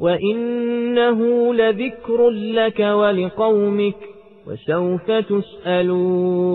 وإنه لذكر لك ولقومك وسوف تسألون